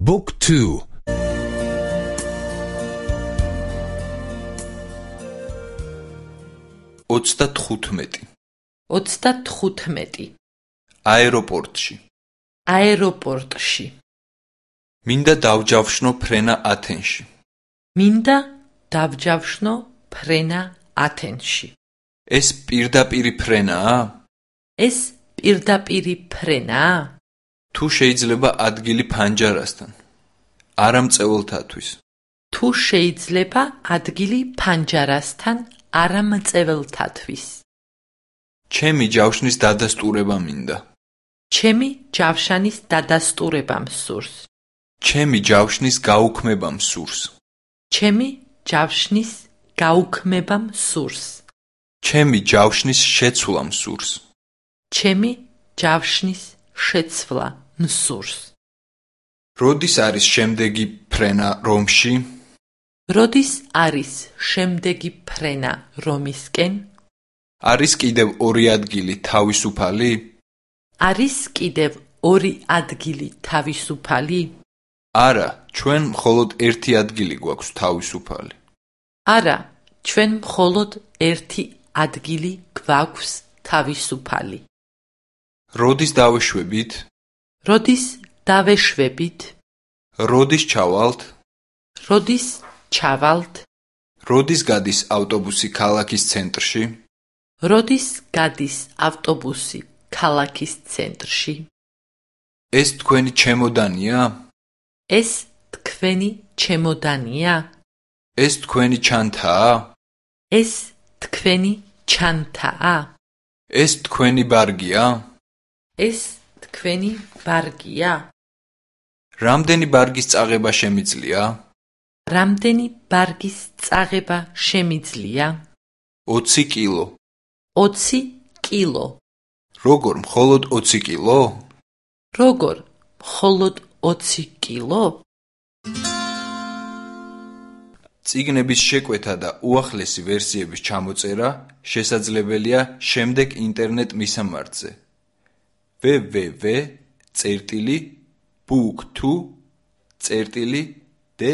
Book 2 35 35 აეროპორტში. აეროპორტში. მინდა დავჯავშნო ფრენა ათენში. მინდა დავჯავშნო ფრენა ათენში. ეს პირდაპირი ფრენაა? ეს პირდაპირი ფრენაა თუ შეიძლება ადგილი ფანჯარასთან არამწეულთათვის თუ შეიძლება ადგილი ფანჯარასთან არამწეველთათვის. ჩემი ჯავშნის დადასტურება მინდა. ჩემი ჯავშანის დადასტურება მსურს ჩემი ჯავშნის გაუქმება მსურს ჩემი ჯავშნის გაუქმება მსურს ჩემი ჯავშნის შეცვლა მსურს ჩემი ჯავშნის შეცვლა მსურს. როდის არის შემდეგი ფრენა რომში? როდის არის შემდეგი ფრენა რომისკენ? არის კიდევ ორი ადგილი თავისუფალი? არის კიდევ ორი ადგილი თავისუფალი? არა ჩვენ მხოლოდ ერთი ადგილი გვაქვს თავისუფალი. არა ჩვენ მხოლოდ ერთი ადგილი გვაქვს თავისუფალი როდის დავეშვებით? როდის დავეშვებით? როდის ჩავალთ? როდის ჩავალთ? როდის გადის ავტობუსი ქალაქის ცენტრში? როდის გადის ავტობუსი ქალაქის ცენტრში? ეს თქვენი ჩემოდანია? ეს თქვენი ჩემოდანია? ეს თქვენი ჩანთაა? ეს თქვენი ჩანთაა? ეს თქვენი ბარგია ეს თქვენი ბარგია. რამდენი ბარგის წაღება შემიძლია? რამდენი ბარგის წაღება შემიძლია? 20 კილო. 20 კილო. როგორ მხოლოდ 20 კილო? როგორ მხოლოდ 20 კილო? ციგნების შეკვეთა და უახლესი ვერსიების ჩამოწერა შესაძლებელია შემდეგ ინტერნეტ მისამართზე www წერტილი book2 წერტილი de